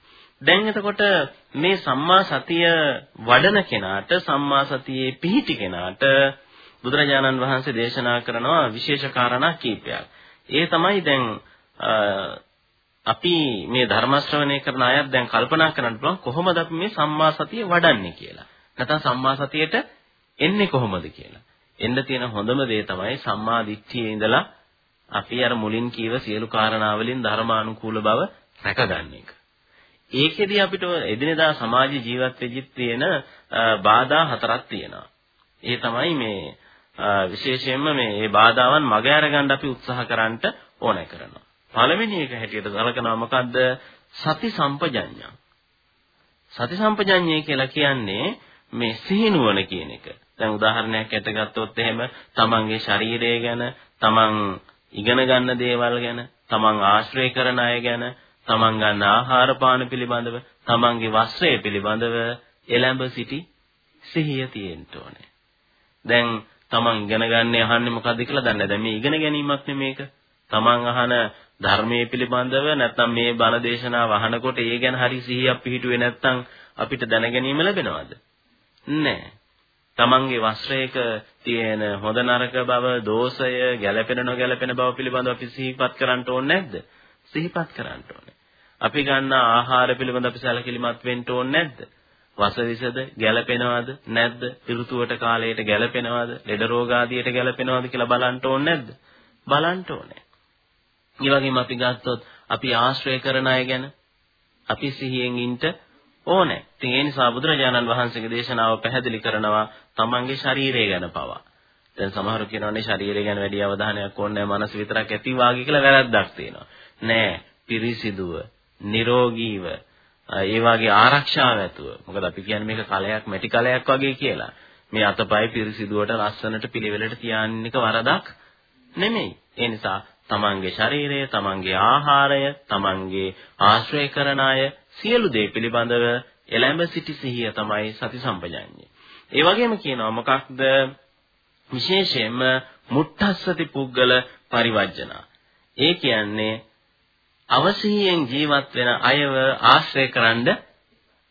දැන් එතකොට මේ සම්මා සතිය වඩන කෙනාට සම්මා සතියේ පිහිටි කෙනාට බුදුරජාණන් වහන්සේ දේශනා කරනවා විශේෂ කාරණා කීපයක්. ඒ තමයි දැන් අපි මේ ධර්ම ශ්‍රවණය කරන අයත් දැන් කල්පනා කරන්න පුළුවන් කොහොමද අපි මේ සම්මා සතිය වඩන්නේ කියලා. නැත්නම් සම්මා සතියට එන්නේ කොහොමද කියලා. එන්න තියෙන හොඳම දේ තමයි සම්මා දිට්ඨියේ ඉඳලා අපි අර මුලින් කීව සියලු කාරණාවලින් ධර්මානුකූල බව රැකගන්න එක. ඒකෙදි අපිට එදිනෙදා සමාජ ජීවත් වෙජිත් තියෙන බාධා හතරක් තියෙනවා. ඒ තමයි මේ විශේෂයෙන්ම මේ මේ බාධාවන් මග අරගන්න අපි උත්සාහ කරන්නට ඕනේ කරනවා. පළවෙනි එක හැටියට සලකනවා මොකද්ද? සති සම්පජඤ්ඤා. සති සම්පජඤ්ඤය කියලා කියන්නේ මේ සිහිනුවන කියන එක. දැන් උදාහරණයක් ඇත ගත්තොත් එහෙම තමන්ගේ ශරීරය ගැන, තමන් ඉගෙන ගන්න දේවල් ගැන, තමන් ආශ්‍රය කරන අය ගැන, තමන් ගන්න ආහාර පාන පිළිබඳව, තමන්ගේ වස්ත්‍රය පිළිබඳව එළඹ සිටි සිහිය තියෙන්න ඕනේ. දැන් තමන් ඉගෙන ගන්න යහන්නේ මොකද්ද කියලා දන්නේ නැහැ. දැන් මේ ඉගෙන ගැනීමක් නෙමේක. තමන් අහන ධර්මයේ පිළිබඳව නැත්නම් මේ බණ දේශනාව අහනකොට ඒ ගැන හරි සිහියක් පිහිටුවේ නැත්නම් අපිට දැනගැනීම ලැබෙනවද? නැහැ. තමන්ගේ වස්ත්‍රයක තියෙන හොඳ නරක බව, දෝෂය, ගැළපෙන නොගැළපෙන බව පිළිබඳව අපි සිහිපත් කරන්න ඕනේ නැද්ද? සිහිපත් කරන්න ඕනේ. අපි ගන්න ආහාර පිළිබඳව අපි සැලකිලිමත් වෙන්න ඕනේ නැද්ද? වසවිසද ගැළපෙනවද නැද්ද? ඍතුවට කාලයට ගැළපෙනවද? ලෙඩ රෝග ආදියට ගැළපෙනවද කියලා බලන්න ඕනේ නැද්ද? බලන්න ඕනේ. ඒ වගේම අපි ගත්තොත් අපි ආශ්‍රය කරන අය ගැන අපි සිහියෙන් ඉන්න ඕනේ. ඉතින් ඒ නිසා බුදුරජාණන් වහන්සේගේ දේශනාව පැහැදිලි කරනවා තමන්ගේ ශරීරය ගැන පවා. දැන් සමහරු කියනවානේ ශරීරය ගැන වැඩි අවධානයක් ඕනේ නැහැ මනස විතරක් ඇති වාගේ කියලා වැරද්දක් තියෙනවා. නෑ පිරිසිදුව, නිරෝගීව, ඒ වාගේ ආරක්ෂාව ඇතුව. මොකද අපි කියන්නේ මේක කලයක්, මැටි කලයක් වගේ කියලා. මේ අතපය පිරිසිදුවට ලස්සනට පිළිවෙලට තියාගෙන එක වරදක් නෙමෙයි. ඒ නිසා තමන්ගේ ශරීරය, තමන්ගේ ආහාරය, තමන්ගේ ආශ්‍රය කරන අය සියලු දේ පිළිබඳව එළඹ සිටි සිහිය තමයි සති සම්පජඤ්ඤය. ඒ වගේම කියනවා මොකක්ද විශේෂයෙන්ම මුට්ටස්සති පුද්ගල පරිවර්ජන. ඒ කියන්නේ අවසිහියෙන් ජීවත් වෙන අයව ආශ්‍රය කරන්න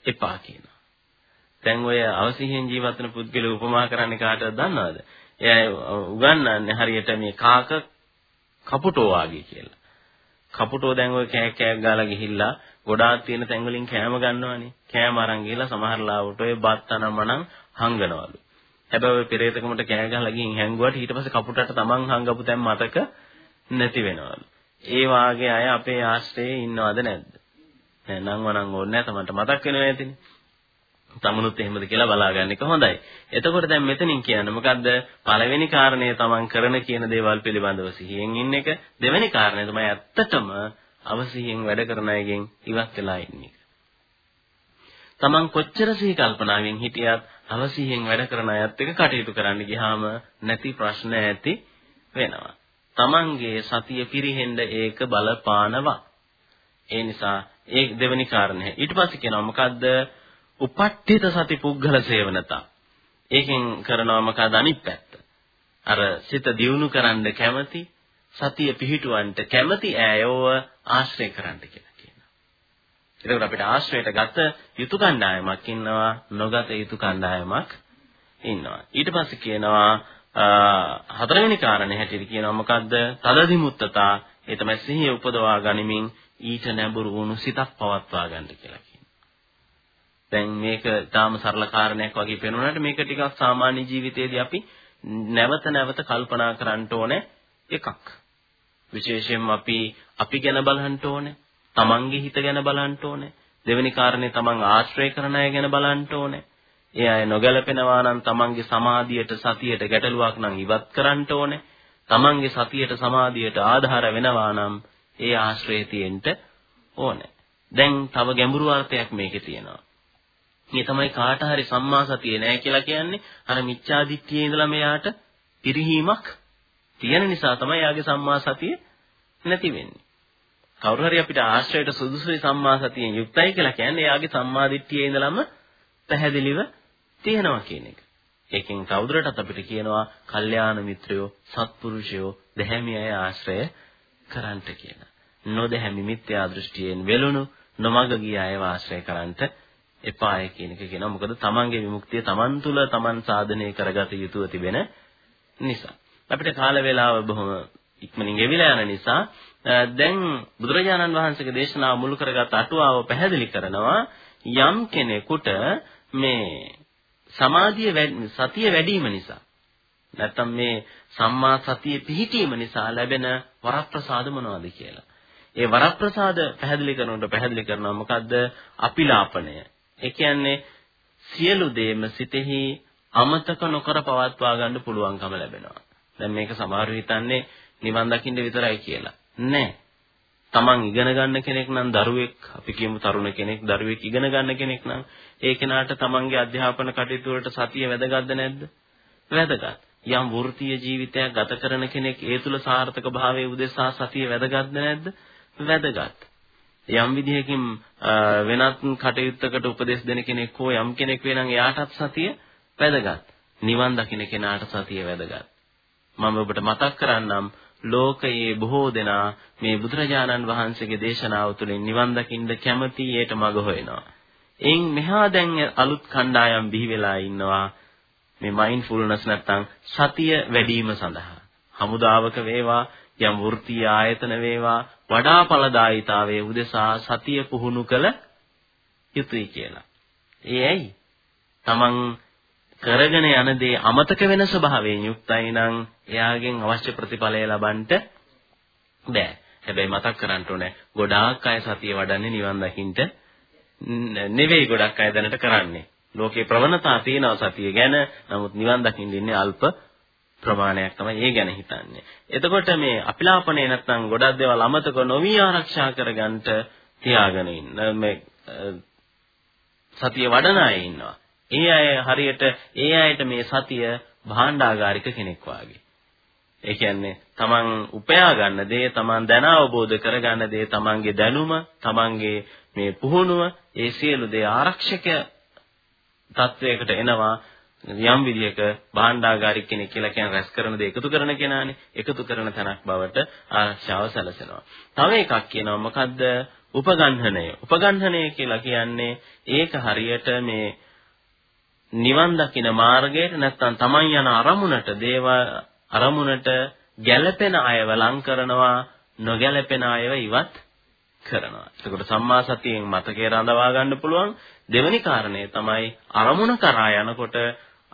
එපා කියනවා. දැන් ඔය අවසිහියෙන් ජීවත් වෙන පුද්ගලයා උපමා කරන්නේ කාටද දන්නවද? එයා උගන්වන්නේ හරියට මේ කාක කපුටෝ වාගේ කියලා. කපුටෝ දැන් ඔය කෑ කෑ ගාලා ගිහිල්ලා ගොඩාක් තියෙන තැන් වලින් කෑම ගන්නවනේ. කෑම අරන් ගිහලා සමහර ලාවට ඔය බත් අනමනම් හංගනවලු. හැබැයි ඔය පෙරේතකමට කෑ ගහලා ගින් හැංගුවට ඊට පස්සේ කපුටට තමන් හංගපු තැන් මතක නැති වෙනවලු. ඒ වාගේ අය අපේ ආශ්‍රයේ ඉන්නවද නැද්ද? නෑ නම් වණන් ඕනේ නැහැ තමන්ට මතක් වෙනවා ඇතිනේ. තමනුත් එහෙමද කියලා බලාගන්න එක හොඳයි. එතකොට දැන් මෙතනින් කියන්නේ මොකද්ද? පළවෙනි කාරණය තමන් කරන කියන දේවල් පිළිබඳව සිහියෙන් ඉන්න එක. දෙවෙනි කාරණය තමයි ඇත්තටම අවසිහියෙන් වැඩ කරන අයගෙන් ඉවත් වෙලා ඉන්න එක. තමන් කොච්චර සිහි කල්පනාවෙන් හිටියත් අවසිහියෙන් වැඩ කරන අයත් එක්ක කටයුතු කරන්න ගියාම නැති ප්‍රශ්න ඇති වෙනවා. තමන්ගේ සතිය පිරිහෙන්න ඒක බලපානවා. ඒ නිසා ඒ දෙවෙනි කාරණය. ඊට පස්සේ කියනවා මොකද්ද? උපට්ඨිත සති පුද්ගල සේවනතා. ඒකෙන් කරනවා මොකද අනිත් පැත්ත. අර සිත දියුණු කරන්න කැමති සතිය පිහිටුවන්ට කැමති ඈයව ආශ්‍රය කරන්න කියලා කියනවා. එතකොට අපිට ආශ්‍රයයට ගත යුතු කණ්ඩායමක් ඉන්නවා නොගත යුතු කණ්ඩායමක් ඉන්නවා. ඊට පස්සේ කියනවා හතරවෙනි කාරණේ හැටියට කියනවා මොකද්ද? තදදිමුත්තතා ඒ තමයි සිහිය උපදවා ගනිමින් ඊට නැඹුරු වුණු සිතක් පවත්වා ගන්න කියලා කියනවා. දැන් මේක තාම සරල කාරණයක් වගේ පේනුණාට මේක ටිකක් සාමාන්‍ය ජීවිතයේදී අපි නැවත නැවත කල්පනා කරන්න ඕනේ එකක්. විශේෂයෙන්ම අපි අපි ගැන බලන්න ඕනේ. තමන්ගේ හිත ගැන බලන්න ඕනේ. දෙවෙනි කාරණේ තමන් ආශ්‍රය කරන අය ගැන බලන්න ඕනේ. ඒ අය නොගැලපෙනවා නම් තමන්ගේ සමාධියට සතියට ගැටලුවක් නම් ඉවත් කරන්න ඕනේ. තමන්ගේ සතියට සමාධියට ආධාර වෙනවා නම් ඒ ආශ්‍රය තියෙන්න ඕනේ. දැන් තව ගැඹුරු අර්ථයක් මේකේ තියෙනවා. මේ තමයි කාට හරි සම්මා සතිය නැහැ කියලා කියන්නේ අර මිච්ඡා දිට්ඨියේ ඉඳලා මෙයාට පිරිහීමක් තියෙන නිසා තමයි යාගේ සම්මා සතිය නැති වෙන්නේ. කවුරු හරි අපිට ආශ්‍රයයට සුදුසුයි සම්මා සතියෙන් යුක්තයි කියලා කියන්නේ යාගේ සම්මා දිට්ඨියේ ඉඳලම පැහැදිලිව තියෙනවා කියන එක. ඒකෙන් කවුරුරටත් අපිට කියනවා කල්යාණ මිත්‍රයෝ, සත්පුරුෂයෝ, දැහැමි අය ආශ්‍රය කරන්ට කියලා. නොදැහැමි මිත්‍යා දෘෂ්ටියෙන් වෙලුණු නොමග ගිය අයව ආශ්‍රය කරන්ට එපාය කියන එක කියනවා. මොකද තමන්ගේ විමුක්තිය තමන් තුළ තමන් සාධනය කරගත යුතුව තිබෙන නිසා. අපිට කාල වේලාව බොහොම ඉක්මනින් ගෙවිලා යන නිසා දැන් බුදුරජාණන් වහන්සේගේ දේශනාව මුල් කරගත් අටුවාව පැහැදිලි කරනවා යම් කෙනෙකුට මේ සමාධිය සතිය වැඩි වීම නිසා නැත්තම් මේ සම්මා සතිය පිහිටීම නිසා ලැබෙන වරප්‍රසාද මොනවද කියලා. ඒ වරප්‍රසාද පැහැදිලි කරනකොට පැහැදිලි කරනවා මොකද්ද? අපිලාපණය. ඒ කියන්නේ සියලු දේම සිතෙහි අමතක නොකර පවත්වා ගන්න පුළුවන්කම ලැබෙනවා. දැන් මේක සමහරව හිතන්නේ නිවන් දකින්න විතරයි කියලා. නෑ. Taman ඉගෙන ගන්න කෙනෙක් නම් දරුවෙක් අපි කියමු තරුණ කෙනෙක් දරුවෙක් ඉගෙන ගන්න කෙනෙක් නම් ඒ කෙනාට Tamanගේ අධ්‍යාපන කටයුතු වලට සතිය වැදගත්ද නැද්ද? වැදගත්. යම් වෘත්තීය ජීවිතයක් ගත කරන කෙනෙක් ඒ තුල සාර්ථක භාවයේ උදෙසා සතිය වැදගත්ද නැද්ද? වැදගත්. යම් විදිහකින් වෙනත් කටයුත්තකට උපදෙස් දෙන කෙනෙක් හෝ යම් කෙනෙක් වෙනනම් එයාටත් සතිය වැදගත්. නිවන් දකින්න කෙනාට සතිය වැදගත්. මම ඔබට මතක් කරන්නම් ලෝකයේ බොහෝ දෙනා මේ බුදුරජාණන් වහන්සේගේ දේශනාව තුළින් නිවන් දකින්න කැමති ඊට මඟ හොයනවා. එයින් මෙහා දැන් අලුත් කණ්ඩායම් බිහි වෙලා ඉන්නවා මේ මයින්ඩ්ෆුල්නස් නැත්තම් සතිය වැඩිම සඳහා. හමුදාවක වේවා යම් වෘත්තීය ආයතන වේවා වඩා ඵලදායීතාවයේ උදෙසා සතිය පුහුණු කළ යුතුයි කියලා. ඒ ඇයි? තමන් කරගෙන යන දේ අමතක වෙන ස්වභාවයෙන් යුක්තයි නම් එයාගෙන් අවශ්‍ය ප්‍රතිඵලය ලබන්නට බෑ. හැබැයි මතක් කරගන්න ඕනේ ගොඩාක් අය සතිය වඩන්නේ නිවන් දකින්න නෙවෙයි ගොඩක් අය දැනට කරන්නේ. ලෝකේ ප්‍රවණතා තියෙනවා සතිය ගැන. නමුත් නිවන් දකින්න ඉන්නේ අල්ප ප්‍රමාණයක් තමයි ඒ ගැන හිතන්නේ. එතකොට මේ අපිලාපණේ නැත්නම් ගොඩක් දේවල් අමතක නොවි ආරක්ෂා කරගන්නට තියාගෙන ඉන්න මේ සතිය වඩන අය ඉන්නවා. ඒ අය හරියට ඒ අයට මේ සතිය භාණ්ඩාගාරික කෙනෙක් වාගේ. ඒ කියන්නේ තමන් උපයා ගන්න දේ තමන් දැන අවබෝධ කරගන්න දේ තමන්ගේ දැනුම තමන්ගේ මේ පුහුණුව ඒ සියලු දේ ආරක්ෂක තත්වයකට එනවා යම් විදියක භාණ්ඩාගාරික කෙනෙක් කියලා කියන රැස් කරන දේ එකතු කරන කෙනානේ එකතු කරන තැනක් බවට ආරක්ෂාව සැලසෙනවා. තව එකක් කියනවා මොකද්ද? උපගන්හණය. උපගන්හණය කියලා කියන්නේ ඒක හරියට මේ නිවන් දකින මාර්ගයට නැත්නම් Taman යන අරමුණට දේව අරමුණට ගැළපෙන අයව ලං කරනවා නොගැළපෙන අයව ඉවත් කරනවා. එතකොට සම්මා සතියෙන් මතකේ රඳවා ගන්න පුළුවන් දෙවෙනි කාරණය තමයි අරමුණ කරා යනකොට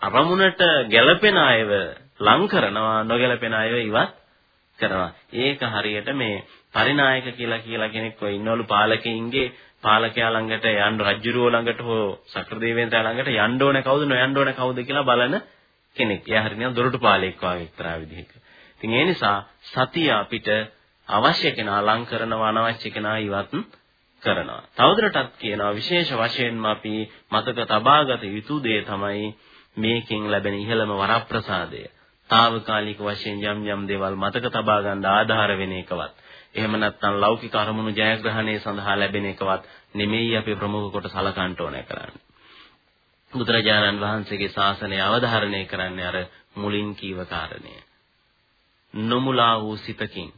අරමුණට ගැළපෙන අයව ලං කරනවා නොගැළපෙන අයව ඉවත් කරනවා. ඒක හරියට මේ පරිනායක කියලා කියලා කෙනෙක් ඔය ඉන්නවලු පාලකයින්ගේ පාලකයා ළඟට යන්න රජුරුව ළඟට හෝ සක්‍රදේවේන්ද්‍රයා ළඟට යන්න ඕනේ කවුද නොයන්න ඕනේ කවුද කියලා බලන කෙනෙක්. එයා හරියට දොරටු පාලෙක් වගේ එක්තරා විදිහක. ඉතින් ඒ නිසා සතිය අපිට අවශ්‍ය කෙනා ලං කරනවා අනවශ්‍ය කෙනා ඉවත් කරනවා. තවදුරටත් කියනවා විශේෂ වශයෙන්ම අපි මතක තබාගත යුතු දේ තමයි මේකෙන් ලැබෙන ඉහළම වරප්‍රසාදය. తాවකාලික වශයෙන් යම් යම් දේවල් මතක තබා ගන්න ආධාර වෙන එකවත්. එහෙම නැත්නම් ලෞකික අරමුණු ජයග්‍රහණය සඳහා ලැබෙන එකවත් නෙමෙයි අපි ප්‍රමුඛ කොට සලකන්න ඕනේ කරන්නේ. බුදුරජාණන් වහන්සේගේ ශාසනය අවධාරණය කරන්නේ අර මුලින් කීව කාරණය. නොමුලා වූ සිතකින්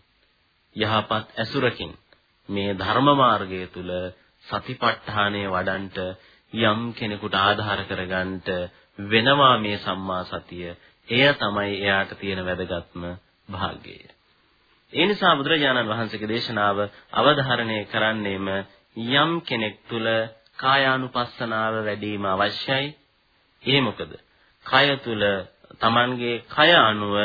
යහපත් ඇසුරකින් මේ ධර්ම මාර්ගය තුල සතිපට්ඨානය වඩන්ට යම් කෙනෙකුට ආධාර කරගන්නට වෙනවා මේ සම්මා සතිය. එය තමයි එයාට තියෙන වැදගත්ම භාග්‍යය. ඒ නිසා බුදුරජාණන් වහන්සේගේ දේශනාව අවධාරණය කරන්නේම යම් කෙනෙක් තුල කායානුපස්සනාව වැඩිම අවශ්‍යයි. ඒ මොකද? කය තුල Tamanගේ කය අනුව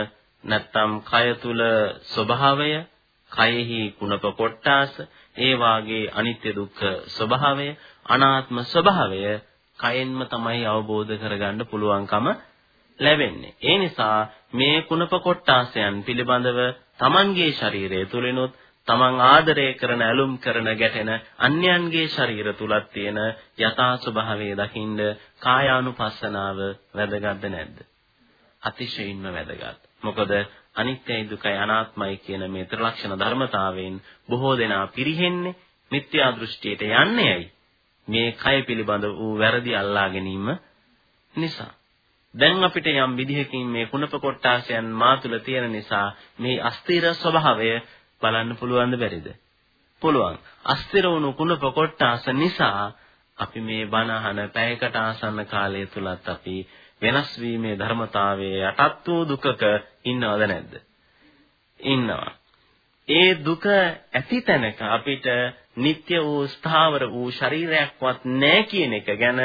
නැත්තම් කය තුල ස්වභාවය, කයෙහි කුණප කොට්ටාස, ඒ වාගේ අනිත්‍ය දුක්ඛ ස්වභාවය, අනාත්ම ස්වභාවය කයෙන්ම තමයි අවබෝධ කරගන්න පුළුවන්කම ලැබෙන්නේ. ඒ නිසා මේ කුණප කොට්ටාසයන් පිළිබඳව Tamanගේ ශරීරය තුලිනුත් තමන් ආදරය කරන ඇලුම් කරන ගැටෙන අන්‍යයන්ගේ ශරීර තුලත් තියෙන යථා ස්වභාවය දකින්ද කායානුපස්සනාව වැදගත්ද නැද්ද? අතිශයින්ම වැදගත්. මොකද අනිත්‍යයි දුකයි අනාත්මයි කියන මේ ත්‍රිලක්ෂණ ධර්මතාවයෙන් බොහෝ දෙනා පිරිහෙන්නේ මිත්‍යා දෘෂ්ටියට යන්නේයි. මේ කය පිළිබඳ වූ වැරදි අල්ලා ගැනීම නිසා. දැන් අපිට යම් විදිහකින් මේ කුණප කොටාසයන් මා තුල තියෙන නිසා මේ අස්තිර ස්වභාවය බලන්න පුළුවන්ද බැරිද? පුළුවන්. අස්තිර වුණු කුණප කොටාස නිසා අපි මේ බණ අහන පැයකට ආසන්න කාලය තුලත් අපි වෙනස් වීමේ ධර්මතාවයේ යටත් වූ දුකක ඉන්නවද නැද්ද? ඉන්නවා. ඒ දුක ඇති තැනක අපිට නিত্য වූ ස්ථාවර වූ ශරීරයක්වත් නැහැ කියන එක ගැන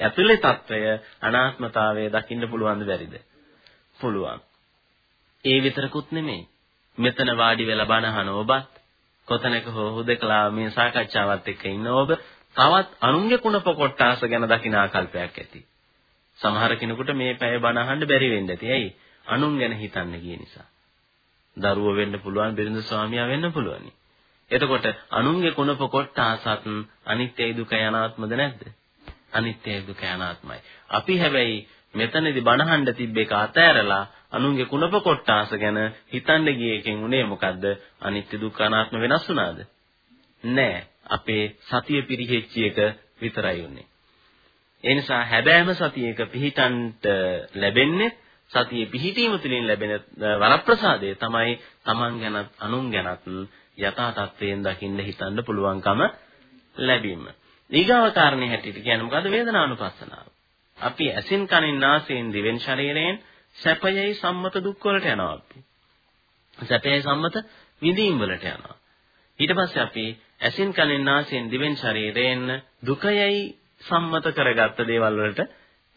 ඇතුලේ తত্ত্বය අනාත්මතාවය දකින්න පුළුවන්ද බැරිද? පුළුවන්. ඒ විතරකුත් නෙමෙයි. මෙතන වාඩි වෙලා බණහන ඔබත් කොතැනක හෝ හුදකලා මේ සාකච්ඡාවත් එක්ක ඉන්න ඔබ තවත් අනුන්ගේ කුණප කොටාස ගැන දකින ආකල්පයක් ඇති. සමහර කෙනෙකුට මේ පැය බණ අහන්න බැරි වෙන්න ඇති. ඇයි? අනුන් ගැන හිතන්න ගිය නිසා. දරුවෝ වෙන්න පුළුවන්, බිරිඳ ස්වාමියා වෙන්න පුළුවනි. එතකොට අනුන්ගේ කුණප කොටාසත් අනිත්‍යයි දුකයි අනාත්මද නැද්ද? අනිත්‍යයි දුකයි අනාත්මයි. අපි හැබැයි මෙතනදී බණහඬ තිබ්බ එක අතෑරලා අනුන්ගේ කුණප කොට්ටාස ගැන හිතන්න ගිය එකෙන් උනේ මොකද්ද? අනිත්‍ය දුක්ඛ අනාත්ම වෙනස් වුණාද? නෑ. අපේ සතිය පිරිහෙච්ච එක විතරයි උනේ. ඒ නිසා හැබෑම සතියක පිහිටන්ට ලැබෙන්නේ සතියේ පිහිටීම තුළින් ලැබෙන වරප්‍රසාදය තමයි Taman ගැනත් අනුන් ගැනත් යථා තත්වයෙන් දකින්න හිතන්න පුළුවන්කම ලැබීම. ඊගාව කාරණේ හැටියට කියන්නේ මොකද්ද වේදනානුපස්සනාව. අපි ඇසින් කනින් නාසයෙන් දිවෙන් ශරීරයෙන් සැපයයි සම්මත දුක් වලට යනවා අපි. සැපයයි සම්මත විඳීම් වලට යනවා. ඊට පස්සේ අපි ඇසින් කනින් නාසයෙන් දිවෙන් ශරීරයෙන් දුකයයි සම්මත කරගත්ත දේවල් වලට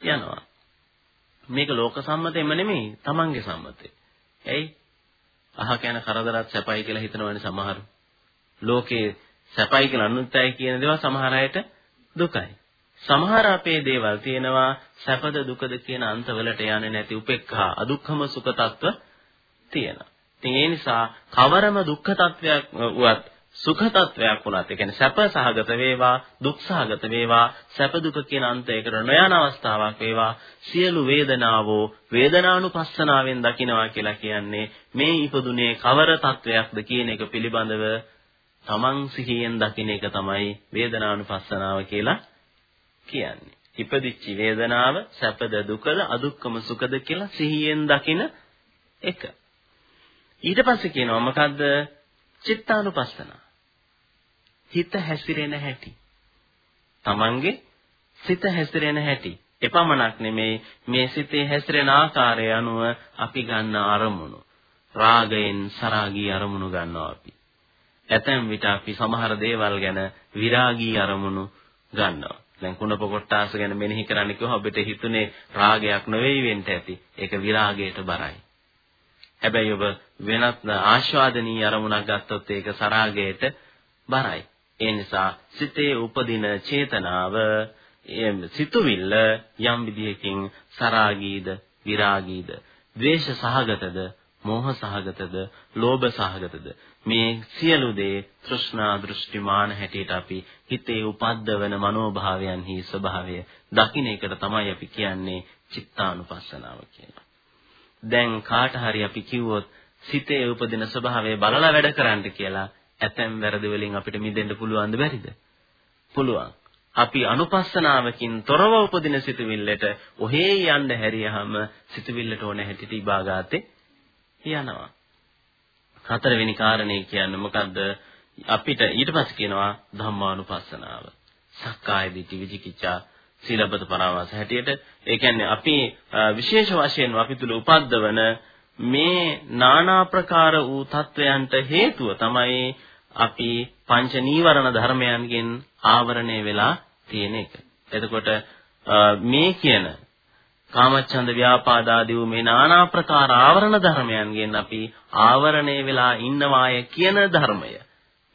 යනවා. මේක ලෝක සම්මතෙම නෙමෙයි, තමන්ගේ සම්මතේ. ඇයි? අහක යන කරදරත් සැපයි කියලා හිතනවනේ සමහරු. ලෝකේ සැපයි කියලා අනුත්යි කියන දේවල් සමහර අයට දුකයි. සමහර අපේ දේවල් තියෙනවා සැපද දුකද කියන අන්තවලට යන්නේ නැති උපේක්ඛා අදුක්ඛම සුඛ තත්ත්ව තියෙනවා. ඉතින් ඒ නිසා කවරම දුක්ඛ තත්වයක් වුවත් සුඛ තත්වයක් වුණත් ඒ කියන්නේ සැප සහගත වේවා දුක් සහගත වේවා සැප දුක කියන අන්තයකට නොයන අවස්ථාවක් වේවා සියලු වේදනාවෝ වේදනානුපස්සනාවෙන් දකිනවා කියලා කියන්නේ මේ ඉපදුනේ කවර තත්වයක්ද කියන එක පිළිබඳව තමන් සිහියෙන් දකින එක තමයි වේදනානුපස්සනාව කියලා කියන්නේ. ඉපදිච්ච වේදනාව සැපද දුකද අදුක්කම සුඛද කියලා සිහියෙන් දකින එක. ඊට පස්සේ කියනවා මොකද්ද? චිත්තානුපස්සන. හිත හැසිරෙන හැටි. තමන්ගේ සිත හැසිරෙන හැටි. එපමණක් නෙමේ මේ සිතේ හැසිරෙන ආකාරය අනුව අපි ගන්න අරමුණු. රාගයෙන් සරාගී අරමුණු ගන්නවා අපි. ඇතැම් විට අපි සමහර දේවල් ගැන විරාගී අරමුණු ගන්නවා. දැන් කුණප කොට්ටාස ගැන මෙනෙහි කරන්න කිව්වම අපිට හිතුනේ රාගයක් නෙවෙයි වෙන්න ඇති. ඒක විරාගයට බරයි. හැබැයි ඔබ වෙනත් ආස්වාදනීය අරමුණක් ගත්තොත් ඒක සරාගයට බරයි. ඒ නිසා සිතේ උපදින චේතනාව සිතුවිල්ල යම් විදිහකින් සරාගීද විරාගීද ද්වේෂ සහගතද මෝහ සහගතද ලෝභ සහගතද මේ සියලු දේ තෘෂ්ණා දෘෂ්ටිමාන හැටියට අපි හිතේ උපද්දවන මනෝභාවයන්හි ස්වභාවය දකින්න එකට තමයි අපි කියන්නේ චිත්තානුපස්සනාව කියලා. දැන් කාට හරි අපි කිව්වොත් සිතේ උපදින ස්වභාවය බලලා වැඩ කරන්න කියලා ඇතැම් වැරදි වලින් අපිට මිදෙන්න පුළුවන්ද බැරිද? පුළුවන්. අපි අනුපස්සනාවකින් තොරව උපදින සිතුවිල්ලට ඔහේ යන්න හැරියහම සිතුවිල්ලට ඕන හැටියට ඉබාගාතේ යනවා. හතරවෙනි කාරණේ කියන්නේ මොකද්ද? අපිට ඊට පස්සේ කියනවා ධම්මානුපස්සනාව. සක්කාය දිට්ඨි විචිකිච්ඡා සීලබ්බත පරාමාස හැටියට ඒ කියන්නේ අපි විශේෂ වශයෙන් අපි තුල උපද්දවන මේ নানা ප්‍රකාර වූ තත්වයන්ට හේතුව තමයි අපි පංච නීවරණ ධර්මයන්ගෙන් ආවරණය වෙලා තියෙන එක. එතකොට මේ කියන කාමච්ඡන්ද ව්‍යාපාද ආදී වූ මේ নানা ප්‍රකාර ආවරණ ධර්මයන්ගෙන් අපි ආවරණය වෙලා ඉන්නවාය කියන ධර්මය.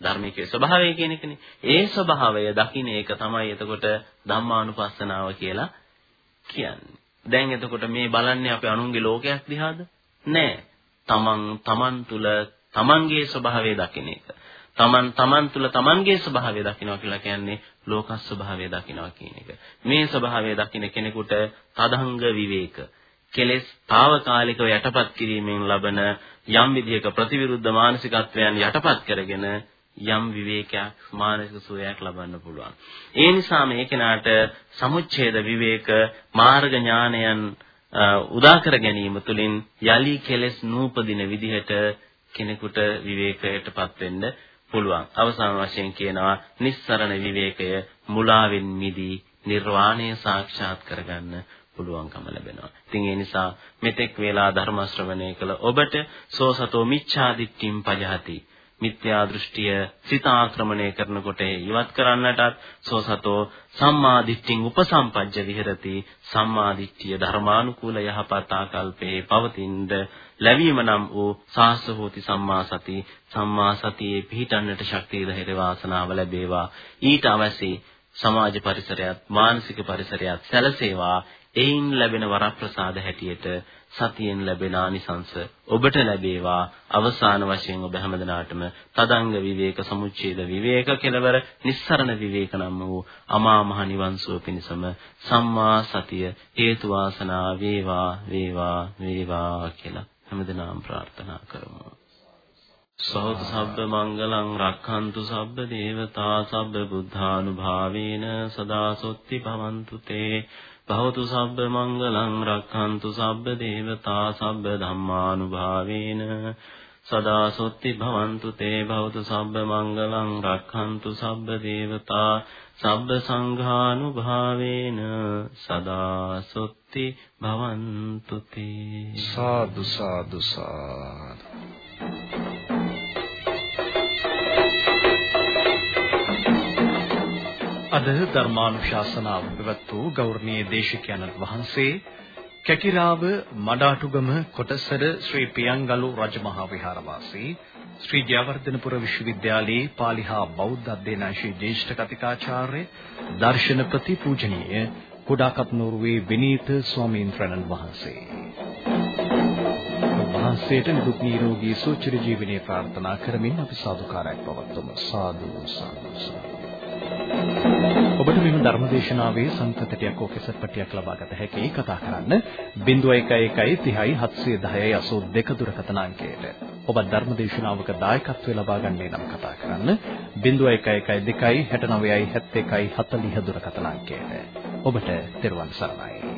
ධර්මිකයේ ස්වභාවය කියන එකනේ. ඒ ස්වභාවය දකින්න එක තමයි එතකොට ධම්මානුපස්සනාව කියලා කියන්නේ. දැන් එතකොට මේ බලන්නේ අපි අනුන්ගේ ලෝකයක් දිහාද? නෑ. තමන් තමන් තුල තමන්ගේ ස්වභාවය දකින්න එක. තමන් තමන් තුල තමන්ගේ ස්වභාවය දකිනවා කියලා කියන්නේ ලෝක ස්වභාවය දකිනවා කියන එක. මේ ස්වභාවය දකින කෙනෙකුට තදංග විවේක කෙලෙස් తాවකාලිකව යටපත් කිරීමෙන් ලබන යම් විදිහක ප්‍රතිවිරුද්ධ මානසිකත්වයන් යටපත් කරගෙන යම් විවේකයක් මානසික සුවයක් ලබන්න පුළුවන්. ඒ නිසා මේ කෙනාට සමුච්ඡේද විවේක මාර්ග ඥානයන් උදා කර ගැනීම තුළින් යලි කෙලෙස් නූපදින විදිහට කෙනෙකුට විවේකයටපත් වෙන්න පුළුවන්. අවසාන වශයෙන් කියනවා නිස්සරණ විවේකය මුලාවෙන් මිදී නිර්වාණය සාක්ෂාත් කරගන්න පුළුවන්කම ලැබෙනවා. ඉතින් ඒ නිසා මෙතෙක් වේලා ධර්ම ශ්‍රවණය කළ ඔබට සෝසතෝ මිච්ඡාදිට්ඨිම් පජහති මිත්‍යා දෘෂ්ටිය සිත ආක්‍රමණය කරනකොට ඉවත් කරන්නටත් සෝසතෝ සම්මා දිට්ඨින් උපසම්පජ්ජ විහෙරති සම්මා දිට්ඨිය ධර්මානුකූල යහපත් ආකල්පේ පවතිනද ලැබීම නම් වූ සාසහෝති සම්මා සති සම්මා සතියේ පිහිටන්නට ශක්තිය ධෛර්ය වාසනාව ලැබේවා. ඊට අවශ්‍ය සමාජ පරිසරයත් මානසික පරිසරයත් සැලසේවා. එයින් ලැබෙන වරප්‍රසාද හැටියට සතියෙන් ලැබෙන ආනිසංස ඔබට ලැබේවා. අවසාන වශයෙන් ඔබ හැමදෙනාටම තදංග විවේක සමුච්ඡේද විවේක කෙලවර නිස්සරණ විවේක නම් වූ අමා මහ නිවන් සුව පිණසම සම්මා සතිය හේතු වාසනා වේවා වේවා වේවා කියලා. හැමදෙනාම ප්‍රාර්ථනා කරමු. සෝත සබ්බ මංගලං රක්ඛන්තු සබ්බ දේවතා සබ්බ බුද්ධානුභාවේන සදා සොත්ති භවන්තු තේ. භවතු සබ්බ මංගලං රක්ඛන්තු සබ්බ දේවතා සබ්බ ධම්මානුභාවේන සදා සොත්ති භවන්තු තේ භවතු සබ්බ මංගලං රක්ඛන්තු සබ්බ දේවතා සබ්බ සංඝානුභාවේන සදා සොත්ති භවන්තු තේ සාදු සාදු සාදු. අද ධර්මානුශාසනාව පැවැත් වූ ගෞරවනීය දේශකයන්න් වහන්සේ කැකිරාව මඩාටුගම කොටසර ශ්‍රී පියංගලු රජමහා විහාරවාසී ශ්‍රී ජයවර්ධනපුර විශ්වවිද්‍යාලයේ පාලි හා බෞද්ධ අධ්‍යනාංශයේ ජ්‍යෙෂ්ඨ කතිකාචාර්ය දර්ශනපති පූජනීය කුඩාකප් නුරුවේ විනීත ස්වාමීන් වහන්සේ. වහන්සේට නිදුක් නිරෝගී සුවචිර ජීවනයේ ප්‍රාර්ථනා කරමින් අපි සාදුකාරයක් පවත්වමු. සාදු සාදු සාදු. ඔබට මෙම ධර්මදේශනාවේ සංකතටයක් හෝ කෙසට් පටියක් ලබා ගත හැකි කතා කරන්න 0111 30 710 82 දුරකථන අංකයට. ඔබ ධර්මදේශනාවක දායකත්වය ලබා ගන්නේ නම් කතා කරන්න 0111 2 69 71 40 දුරකථන අංකයට. ඔබට තෙරුවන් සරණයි.